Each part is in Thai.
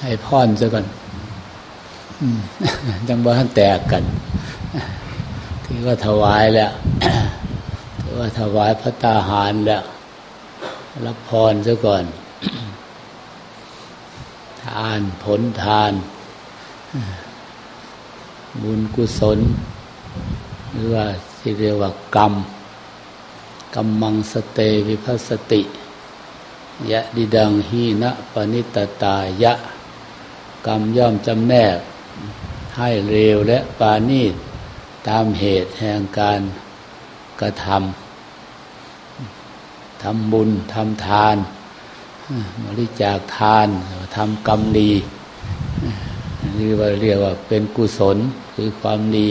ให้พรซะก่อนจังบ่ทันแตกกันที่ว่าถวายแล้วที่ว่าถวายพระตาหารแล้วรับพรซะก่อน ทานผลทาน บุญกุศล หรือว่าที่เรียกว่ากรรมกรรมังสเตวิพัสติ ยะดิดังหีนะปนิตตายะ กรรมย่อมจำแนก ให้เร็วและปานีตตามเหตุแห่งการกระทำทำบุญทำทานบริจาคทานทำกรรมดีนี่ว่าเรียกว่าเป็นกุศลคือความดี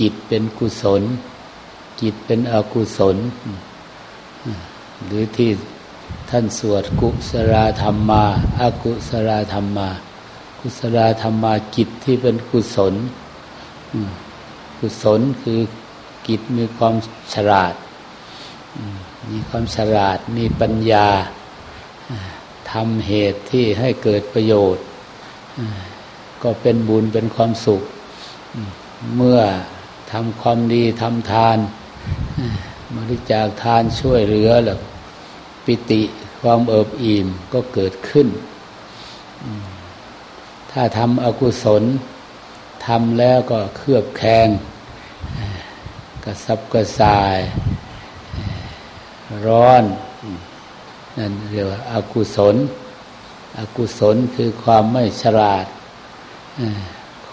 จิตเป็นกุศล จิตเป็นอกุศล หรือที่ ท่านสวดกุศลธรรมมาอากุศลธรรมมา กุศลธรรมมาจิตที่เป็นกุศลกุศลคือกิจมีความฉลาด มีความฉลาดมีปัญญาทำเหตุที่ให้เกิดประโยชน์ ก็เป็นบุญเป็นความสุข เมื่อทำความดีทำทานบริจาคทานช่วยเหลือแล้ว ปิติความเอิบอิ่มก็เกิดขึ้น ถ้าทำอกุศลทำแล้วก็เครือบแคงกระซับกระสาย ร้อน นั่นเรียกว่าอากุศล อกุศลคือความไม่ฉลาด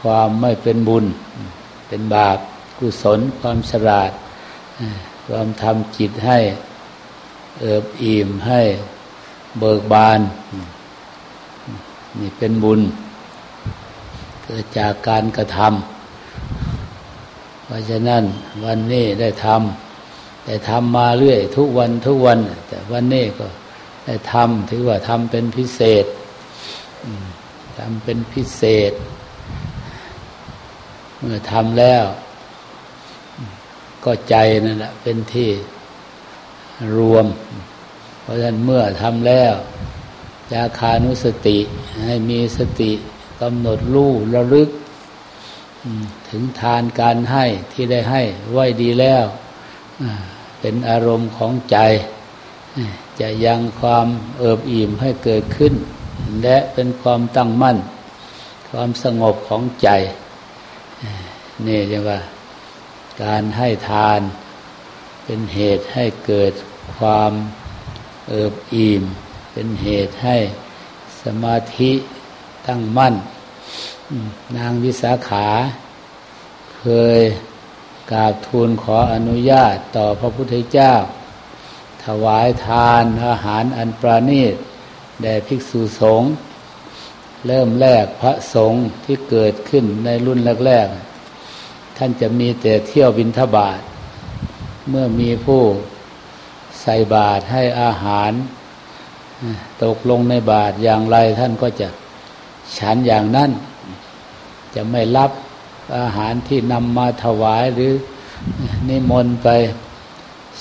ความไม่เป็นบุญ เป็นบาป กุศลความฉลาด ความทำจิตให้ เอิบอิ่มให้เบิกบาน นี่เป็นบุญ เกิดจากการกระทำเพราะฉะนั้นวันนี้ได้ทำแต่ทำมาเรื่อย ทุกวันทุกวัน แต่วันนี้ก็ได้ทำถือว่าทำเป็นพิเศษทำเป็นพิเศษ เมื่อทำแล้ว ก็ใจนั่นแหละเป็นที่ รวม เพราะฉะนั้นเมื่อทำแล้วจาคานุสติ ให้มีสติกำหนดรู้ระลึก ถึงทานการให้ที่ได้ให้ไว้ดีแล้ว เป็นอารมณ์ของใจ จะยังความเอิบอิ่มให้เกิดขึ้น และเป็นความตั้งมั่น ความสงบของใจ นี่จะว่า การให้ทานเป็นเหตุให้เกิด ความเอิบอิ่ม เป็นเหตุให้สมาธิตั้งมั่น นางวิสาขา เคยกราบทูลขออนุญาตต่อพระพุทธเจ้า ถวายทานอาหารอันประณีตแด่ภิกษุสงฆ์เริ่มแรกพระสงฆ์ที่เกิดขึ้นในรุ่นแรก ๆ ท่านจะมีแต่เที่ยวบินทบาท เมื่อมีผู้ ใส่บาตรให้อาหาร ตกลงในบาตรอย่างไรท่านก็จะฉันอย่างนั้น จะไม่รับอาหารที่นำมาถวายหรือนิมนต์ไป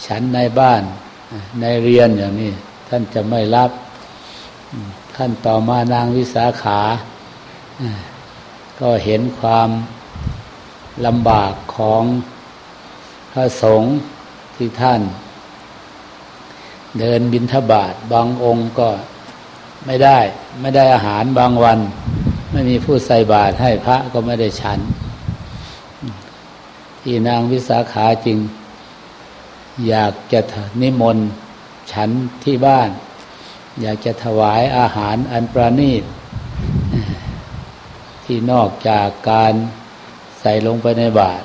ฉันในบ้านในเรียนอย่างนี้ ท่านจะไม่รับ ท่านต่อมานางวิสาขา ก็เห็นความลำบากของพระสงฆ์ที่ท่าน เดินบินทบาทบางองค์ก็ไม่ได้ ไม่ได้อาหารบางวัน ไม่มีผู้ใส่บาตรให้พระก็ไม่ได้ฉัน ที่นางวิสาขาจึง อยากจะนิมนต์ฉันที่บ้าน อยากจะถวายอาหารอันประณีต ที่นอกจากการใส่ลงไปในบาตร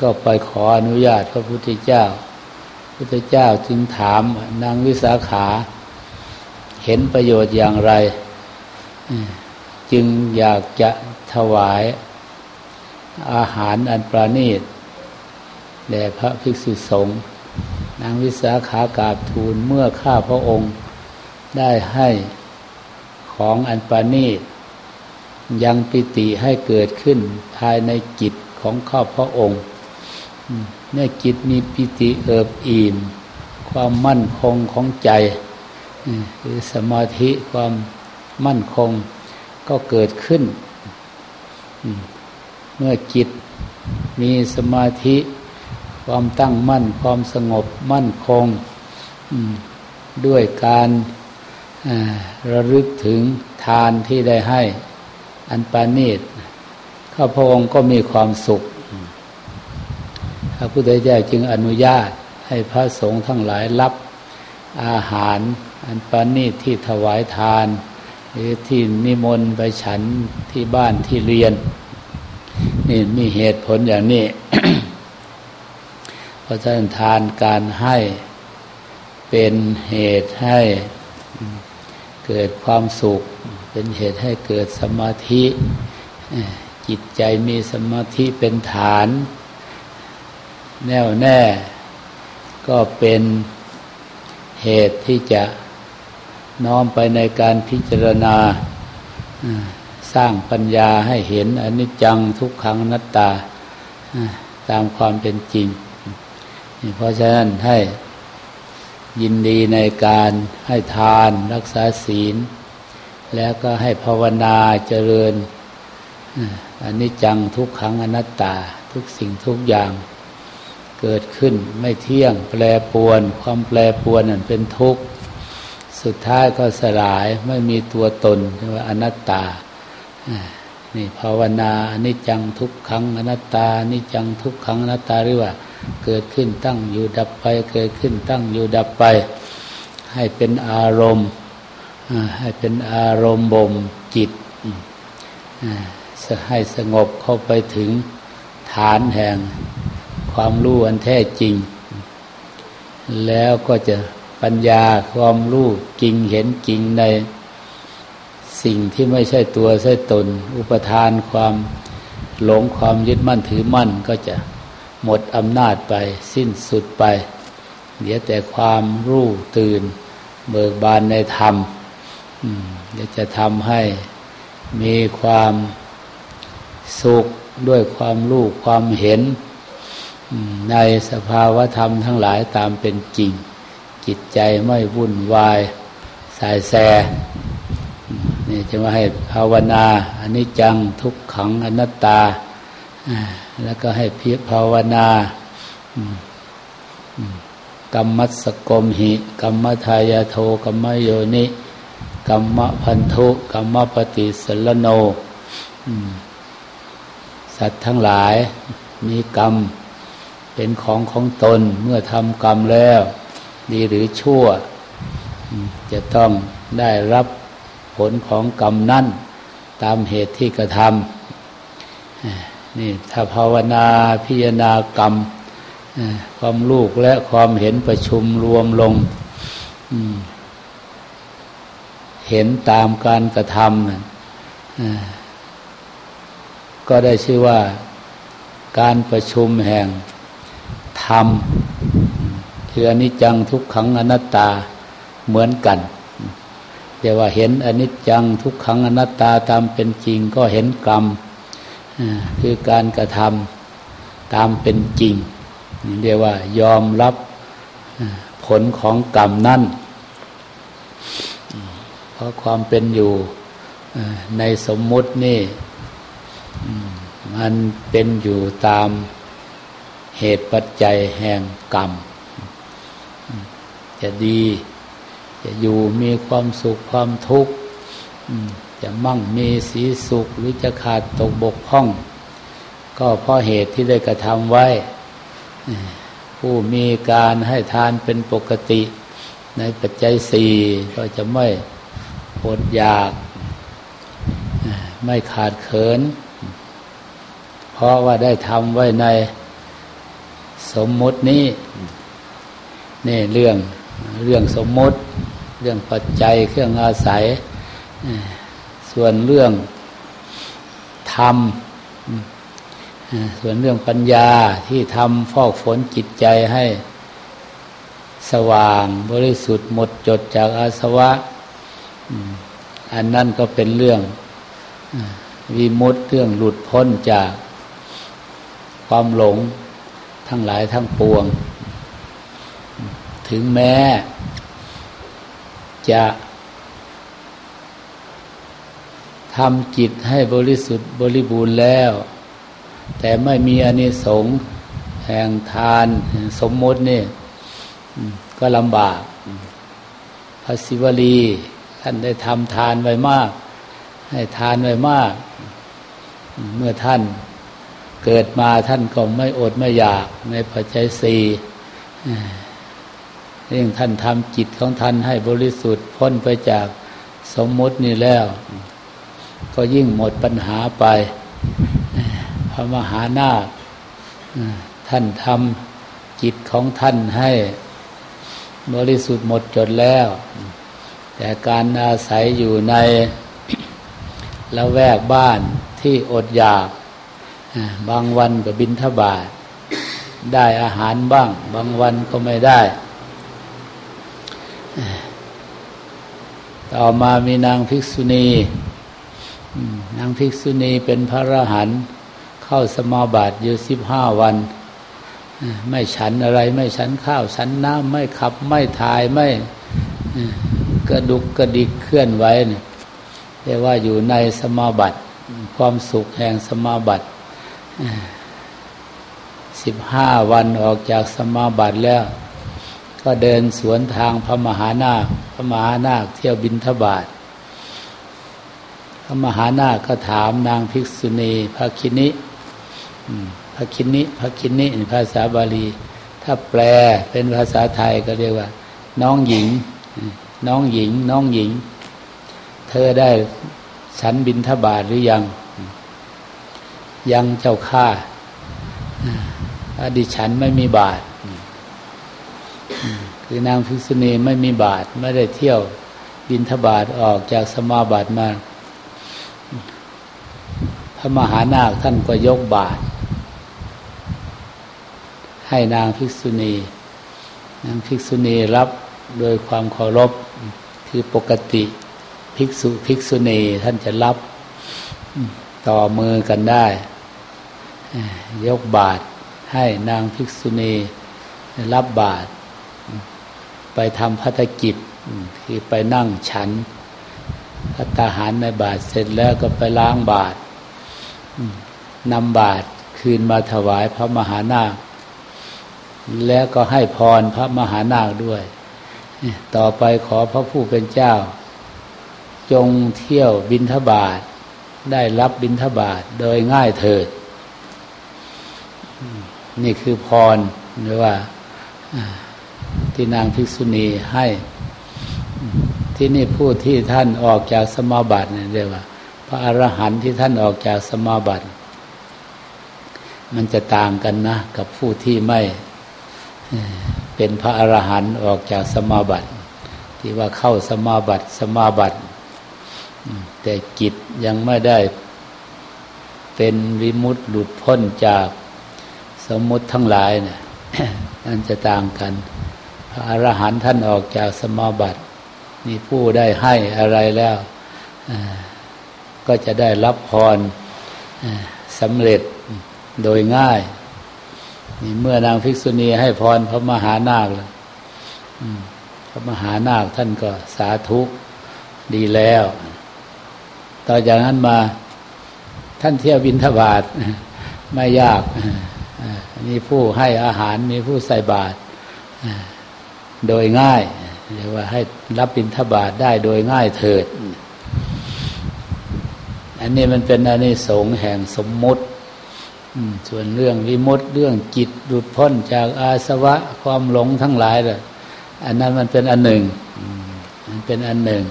ก็ไปขออนุญาตพระพุทธเจ้า พระพุทธเจ้าจึงถามนางวิสาขา เห็นประโยชน์อย่างไร จึงอยากจะถวายอาหารอันประณีตแด่พระภิกษุสงฆ์นางวิสาขากราบทูลเมื่อข้าพระองค์ได้ให้ของอันประณีตยังปิติให้เกิดขึ้นภายในจิตของข้าพระองค์ เมื่อจิตมีปิติเอิบอิ่ม ความมั่นคงของใจคือสมาธิความมั่นคงก็เกิดขึ้น เมื่อจิตมีสมาธิ ความตั้งมั่นความสงบมั่นคง ด้วยการระลึกถึงทานที่ได้ให้ อันปานีตข้าพองค์ก็มีความสุข ระพุทธเจ้าจึงอนุญาตให้พระสงฆ์ทั้งหลายรับอาหาร อันปานีตที่ถวายทาน หรือที่นิมนต์ไปฉันที่บ้านที่เรียน นี่มีเหตุผลอย่างนี้ เพราะฉะนั้นทานการให้เป็นเหตุให้เกิดความสุข เป็นเหตุให้เกิดสมาธิ จิตใจมีสมาธิเป็นฐาน แน่วแน่ ก็เป็นเหตุที่จะน้อมไปในการพิจารณา สร้างปัญญาให้เห็นอนิจจังทุกขังนัตตา ตามความเป็นจริง เพราะฉะนั้นให้ยินดีในการให้ทานรักษาศีล แล้วก็ให้ภาวนาเจริญอันนี้จังทุกขังอนัตตาทุกสิ่งทุกอย่าง เกิดขึ้น ไม่เที่ยงแปรปวน ความแปรปวนนั่นเป็นทุกข์ สุดท้ายก็สลายไม่มีตัวตนเรียกว่าอนัตตานี่ภาวนาอนิจจังทุกขังอนัตตาอนิจจังทุกขังอนัตตาหรือว่า เกิดขึ้นตั้งอยู่ดับไป เกิดขึ้นตั้งอยู่ดับไป ให้เป็นอารมณ์ให้เป็นอารมณ์บ่มจิตให้สงบเข้าไปถึงฐานแห่ง ความรู้อันแท้จริง แล้วก็จะปัญญาความรู้จริงเห็นจริงในสิ่งที่ไม่ใช่ตัวใช่ตน อุปทานความหลงความยึดมั่นถือมั่นก็จะหมดอำนาจไปสิ้นสุดไปเดี๋ยวแต่ความรู้ตื่น เบิกบานในธรรมเดี๋ยวจะทำให้มีความสุขด้วยความรู้ความเห็น ในสภาวธรรมทั้งหลายตามเป็นจริง จิตใจไม่วุ่นวายสายแสนี่จะมาให้ภาวนาอนนี้จังทุกขังอนัตตา แล้วก็ให้เพียภาวนา กรรมัสกมหิ กรรมทายาโทกรรมโยนิกรรมพันธุกรรมปฏิสลโน สัตว์ทั้งหลายมีกรรม เป็นของของตนเมื่อทำกรรมแล้ว ดีหรือชั่ว จะต้องได้รับผลของกรรมนั้นตามเหตุที่กระทำนี่ถ้าภาวนาพิจารณากรรม ความลูกและความเห็นประชุมรวมลง เห็นตามการกระทำก็ได้ชื่อว่าการประชุมแห่ง ธรรมคืออนิจจังทุกขังอนัตตาเหมือนกันแต่ว่าเห็นอนิจจังทุกขังอนัตตาตามเป็นจริงก็เห็นกรรมคือการกระทำตามเป็นจริงเรียกว่ายอมรับผลของกรรมนั่นเพราะความเป็นอยู่ในสมมุตินี่มันเป็นอยู่ตาม เหตุปัจจัยแห่งกรรม จะดี จะอยู่มีความสุขความทุกข์จะมั่งมีสีสุขหรือจะขาดตกบกพร่อง ก็เพราะเหตุที่ได้กระทำไว้ ผู้มีการให้ทานเป็นปกติ ในปัจจัยสี่ก็จะไม่อดอยาก ไม่ขาดเขิน เพราะว่าได้ทำไว้ใน สมมุตินี้นี่เรื่องเรื่องสมมุติ เรื่องปัจจัยเครื่องอาศัย ส่วนเรื่องธรรมส่วนเรื่องปัญญาที่ทำฟอกฝนจิตใจให้สว่างบริสุทธิ์หมดจดจากอาสวะ อันนั้นก็เป็นเรื่องวิมุตเรื่องหลุดพ้นจากความหลง ทั้งหลายทั้งปวง ถึงแม้ จะทำจิตให้บริสุทธิ์บริบูรณ์แล้ว แต่ไม่มีอนิสงส์แห่งทานสมมตินี่ก็ลำบาก พระศิวลีท่านได้ทำทานไว้มาก ให้ทานไว้มาก เมื่อท่าน เกิดมาท่านก็ไม่อดไม่อยากในปัจจัยสี่เรื่งท่านทำจิตของท่านให้บริสุทธิ์พ้นไปจากสมมตินี่แล้ว ก็ยิ่งหมดปัญหาไป พระมหานาคท่านทำจิตของท่านให้บริสุทธิ์หมดจดแล้ว แต่การอาศัยอยู่ในละแวกบ้านที่อดอยาก บางวันก็บินทบาทได้อาหารบ้าง บางวันก็ไม่ได้ ต่อมามีนางภิกษุณีนางภิกษุณีเป็นพระอรหันต์เข้าสมาบัติอยู่สิบห้าวัน ไม่ฉันอะไร ไม่ฉันข้าว ฉันน้ำไม่ขับ ไม่ถ่ายไม่กระดุกกระดิกเคลื่อนไหวเนี่ยเรียกว่าอยู่ในสมาบัติ ความสุขแห่งสมาบัติ สิบห้าวันออกจากสมาบัติแล้ว ก็เดินสวนทางพระมหานาค พระมหานาคเที่ยวบินทบาทพระมหานาคก็ถามนางภิกษุณีพระคินิพระคินิพระคินิภาษาบาลี ถ้าแปลเป็นภาษาไทยก็เรียกว่า น้องหญิง น้องหญิง น้องหญิง เธอได้ฉันบินทบาทหรือยัง ยังเจ้าข้าอดิฉันไม่มีบาท คือนางภิกษุณีไม่มีบาท ไม่ได้เที่ยวบินทบาทออกจากสมาบัติมา พระมหานาคท่านก็ยกบาท ให้นางภิกษุณี นางภิกษุณีรับโดยความเคารพคือปกติภิกษุภิกษุณีท่านจะรับต่อมือกันได้ ยกบาทให้นางภิกษุณีรับบาตรไปทำพัฒกิจคือไปนั่งฉันพัตาหารในบาทเสร็จแล้วก็ไปล้างบาตรนำบาตรคืนมาถวายพระมหานาค แล้วก็ให้พรพระมหานาคด้วย ต่อไปขอพระผู้เป็นเจ้า จงเที่ยวบินทบาทได้รับบินทบาทโดยง่ายเถิด นี่คือพรหรือว่าที่นางภิกษุณีให้ที่นี่ผู้ที่ท่านออกจากสมาบัติเนี่ยเรียกว่า พระอรหันต์ที่ท่านออกจากสมาบัติ มันจะต่างกันนะ กับผู้ที่ไม่เป็นพระอรหันต์ออกจากสมาบัติ ที่ว่าเข้าสมาบัติสมาบัติ แต่จิตยังไม่ได้เป็นวิมุตติหลุดพ้นจาก มมุติทั้งหลายเนี่ยนั่นจะต่างกัน พระอรหันต์ท่านออกจากสมาบัตินี่ผู้ได้ให้อะไรแล้วก็จะได้รับพรสำเร็จโดยง่ายนี่เมื่อนางภิกษุณีให้พรพระมหานาคแล้วพระมหานาคท่านก็สาธุดีแล้ว ต่อจากนั้นมาท่านเที่ยวบินทบาทไม่ยาก มีผู้ให้อาหารมีผู้ใส่บาตรโดยง่ายเรียกว่าให้รับบิณฑบาตได้โดยง่ายเถิด อันนี้มันเป็นอันนี้สงแห่งสมมุติส่วนเรื่องวิมุตติเรื่องจิตหลุดพ้นจากอาสวะความหลงทั้งหลายเลยอันนั้นมันเป็นอันหนึ่งมันเป็นอันหนึ่ง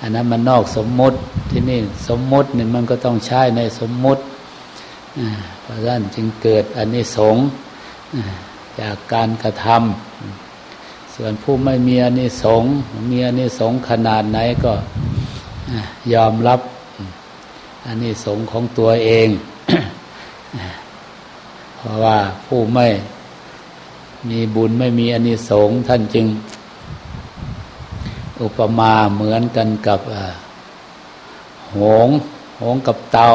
อันนั้นมันนอกสมมุติที่นี่สมมุตินี่มันก็ต้องใช้ในสมมุติ เพราะฉะนั้นจึงเกิดอนนิสงส์จากการกระทำส่วนผู้ไม่มีอนนิสงส์มีอนนิสงส์ขนาดไหนก็ยอมรับอนนิสงส์ของตัวเอง เพราะว่าผู้ไม่มีบุญไม่มีอนนิสงส์ท่านจึง อุปมาเหมือนกันกับหงหงกับเตา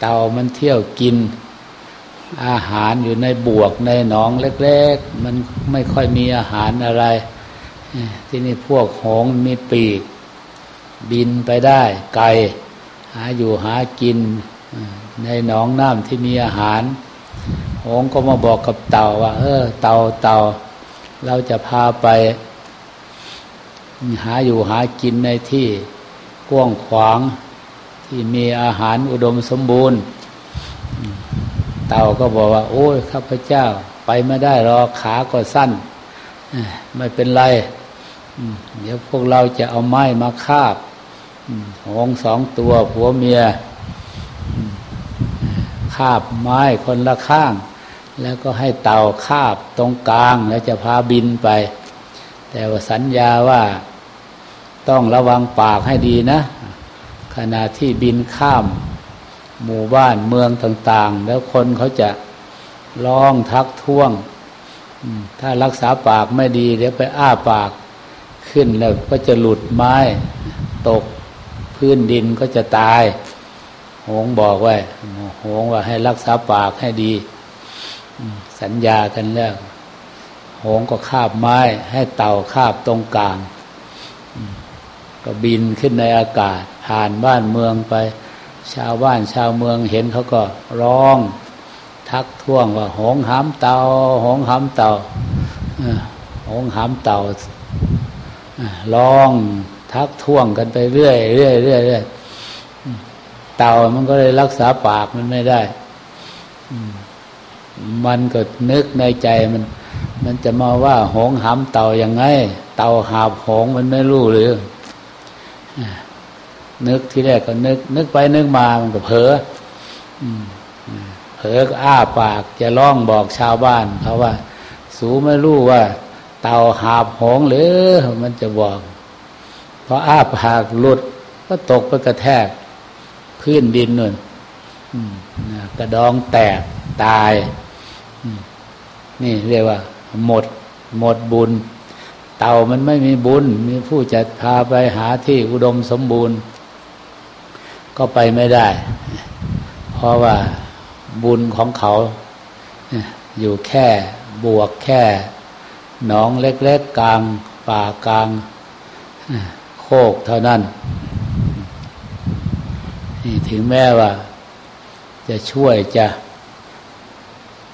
เต่ามันเที่ยวกิน อาหารอยู่ในบวกในหนองเล็ก ๆ มันไม่ค่อยมีอาหารอะไร ที่นี่พวกหงมีปีก บินไปได้ ไกลหาอยู่หากินในหนองน้ำที่มีอาหาร หงก็มาบอกกับเต่าว่า เออ เต่าเต่าเราจะพาไป หาอยู่หากินในที่กว้างขวาง ที่มีอาหารอุดมสมบูรณ์ เต่าก็บอกว่า โอ้ยข้าพเจ้า ไปไม่ได้รอขาก็สั้นไม่เป็นไร เดี๋ยวพวกเราจะเอาไม้มาคาบหงสองตัวผัวเมียคาบไม้คนละข้าง แล้วก็ให้เต่าคาบตรงกลางแล้วจะพาบินไป แต่ว่าสัญญาว่า ต้องระวังปากให้ดีนะ ขณะที่บินข้าม หมู่บ้านเมืองต่าง ๆ แล้วคนเขาจะร้องทักท้วง ถ้ารักษาปากไม่ดี เดี๋ยวไปอ้าปากขึ้นแล้วก็จะหลุดไม้ ตกพื้นดินก็จะตาย หงบอกไว้ หงว่าให้รักษาปากให้ดี สัญญากันแล้ว หงก็คาบไม้ ให้เต่าคาบตรงกลาง ก็บินขึ้นในอากาศ ผ่านบ้านเมืองไป ชาวบ้านชาวเมืองเห็นเขาก็ร้อง ทักท้วงว่าหงหามเต่าหงหามเต่าหงหามเต่าร้องทักท้วงกันไปเรื่อยเรื่อยเรื่อยเรื่อยเต่ามันก็เลยรักษาปากมันไม่ได้มันก็นึกในใจมัน มันจะมาว่าหงหามเต่าย่างไง เต่าหาบหงมันไม่รู้หรือ นึกที่แรกก็นึก นึกไปนึกมามันก็เผลอเผลอก็อ้าปากจะร้องบอกชาวบ้านเขาว่า สูไม่รู้ว่า เต่าหาบหงหรือมันจะบอกพออ้าปากหลุดก็ตกไปกระแทก พื้นดินนู่นกระดองแตกตายนี่เรียกว่า หมด หมดบุญ เต่ามันไม่มีบุญ มีผู้จะพาไปหาที่อุดมสมบูรณ์ ก็ไปไม่ได้ เพราะว่าบุญของเขา อยู่แค่บวกแค่หนองเล็กๆกลางป่ากลางโคกเท่านั้นนี่ถึงแม้ว่า จะช่วยจะ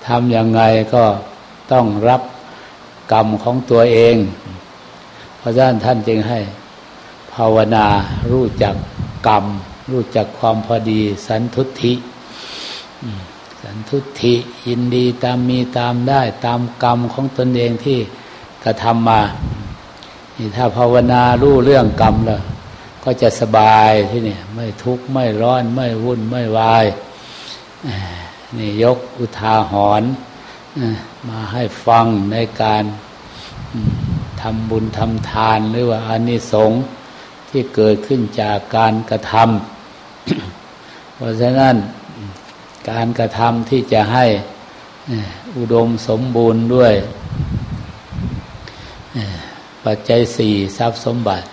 ทำยังไงก็ต้องรับกรรมของตัวเอง ราะฉะนั้นท่านจึงให้ภาวนารู้จักกรรม รู้จักความพอดี สันทุติสันทุติยินดีตามมีตามได้ตามกรรมของตนเองที่กระทำมานี่ถ้าภาวนารู้เรื่องกรรมแล้วก็จะสบายที่นี่ไม่ทุกข์ไม่ร้อนไม่วุ่นไม่วายนี่ยกอุทาหรณ์มาให้ฟังในการ ทำบุญทำทานหรือว่าอานิสงส์ที่เกิดขึ้นจากการกระทำเพราะฉะนั้นการกระทำที่จะให้อุดมสมบูรณ์ด้วยปัจจัยสี่ทรัพย์สมบัติ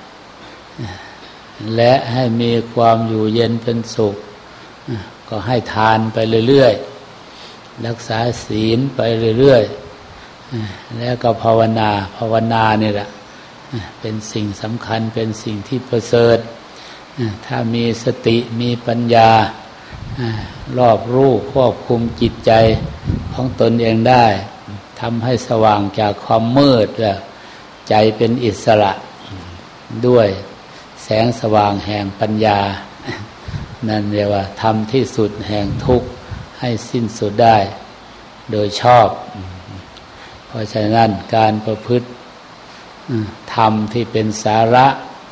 และให้มีความอยู่เย็นเป็นสุข ก็ให้ทานไปเรื่อยๆ รักษาศีลไปเรื่อยๆ แล้วก็ภาวนาภาวนาเนี่ยแหละเป็นสิ่งสำคัญเป็นสิ่งที่ประเสริฐถ้ามีสติมีปัญญารอบรู้ควบคุมจิตใจของตนเองได้ทำให้สว่างจากความมืดแล้วใจเป็นอิสระด้วยแสงสว่างแห่งปัญญา นั่นเรียกว่าทำที่สุดแห่งทุกข์ให้สิ้นสุดได้ โดยชอบ เพราะฉะนั้นการประพฤติธรรมที่เป็นสาระ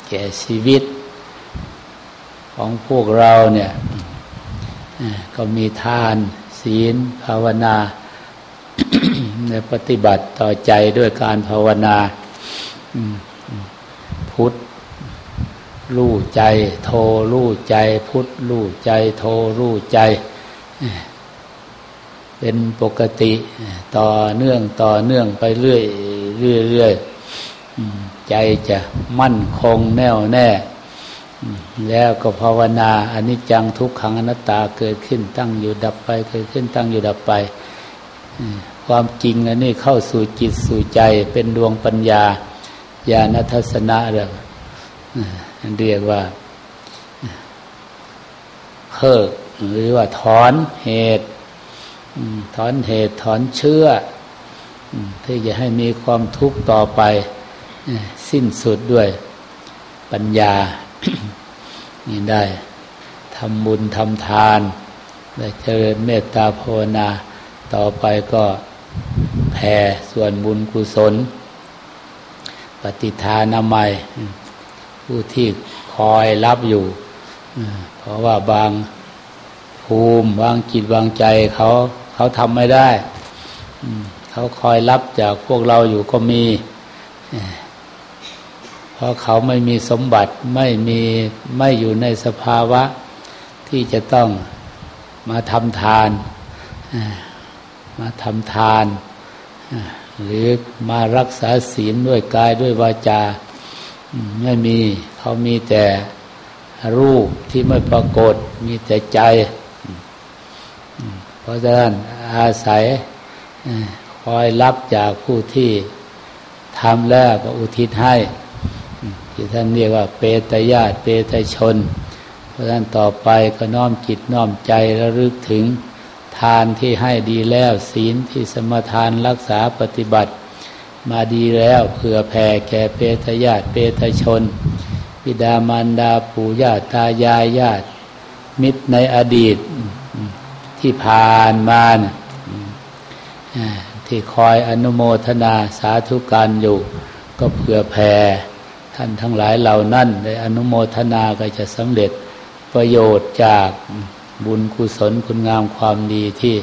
แก่ชีวิต ของพวกเราเนี่ยก็มีทานศีลภาวนาในปฏิบัติต่อใจด้วยการภาวนาพุทธรู้ใจ โทรู้ใจ พุทธรู้ใจ โทรู้ใจ เป็นปกติต่อเนื่องต่อเนื่องไปเรื่อยเรื่อยเรื่อยใจจะมั่นคงแน่วแน่ แล้วก็ภาวนาอนิจจังทุกขังอนัตตาเกิดขึ้นตั้งอยู่ดับไปเกิดขึ้นตั้งอยู่ดับไป ความจริงอันนี้เข้าสู่จิตสู่ใจเป็นดวงปัญญาญาณทัศนะเรื่องเรียกว่าเพิกหรือว่าถอนเหตุ ถอนเหตุถอนเชื่อที่จะให้มีความทุกข์ต่อไป สิ้นสุดด้วยปัญญา นี่ได้ทำบุญทำทาน ได้เจริญเมตตาภาวนา ต่อไปก็แผ่ส่วนบุญกุศล ปฏิทานามัย ผู้ที่คอยรับอยู่ เพราะว่าบาง ภูมิ วางจิตวางใจเขาเขาทำไม่ได้เขาคอยรับจากพวกเราอยู่ก็มี เพราะเขาไม่มีสมบัติไม่มีไม่อยู่ในสภาวะ ที่จะต้องมาทำทานมาทำทาน หรือมารักษาศีลด้วยกายด้วยวาจาไม่มีเขามีแต่รูปที่ไม่ปรากฏ มีแต่ใจ ราะฉะนั้นอาศัยคอยรับจากผู้ที่ทำแล้วก็อุทิศให้ ที่ท่านเรียกว่าเปตญาติเปตชน เพราะฉะนั้นต่อไปก็น้อมจิตน้อมใจระลึกถึงทานที่ให้ดีแล้วศีลที่สมทานรักษาปฏิบัติ มาดีแล้วเผื่อแผ่แก่เปตญาติเปตชนบิดามารดาปู่ย่าตายายญาติมิตรในอดีต ที่ผ่านมาที่คอยอนุโมทนาสาธุการอยู่ ก็เผื่อแผ่ท่านทั้งหลายเหล่านั้นได้อนุโมทนาก็จะสำเร็จประโยชน์จากบุญกุศลคุณงามความดีที่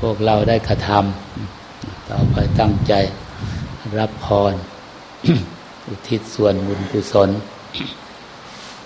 พวกเราได้กระทำต่อไปตั้งใจรับพรอุทิศส่วนบุญกุศล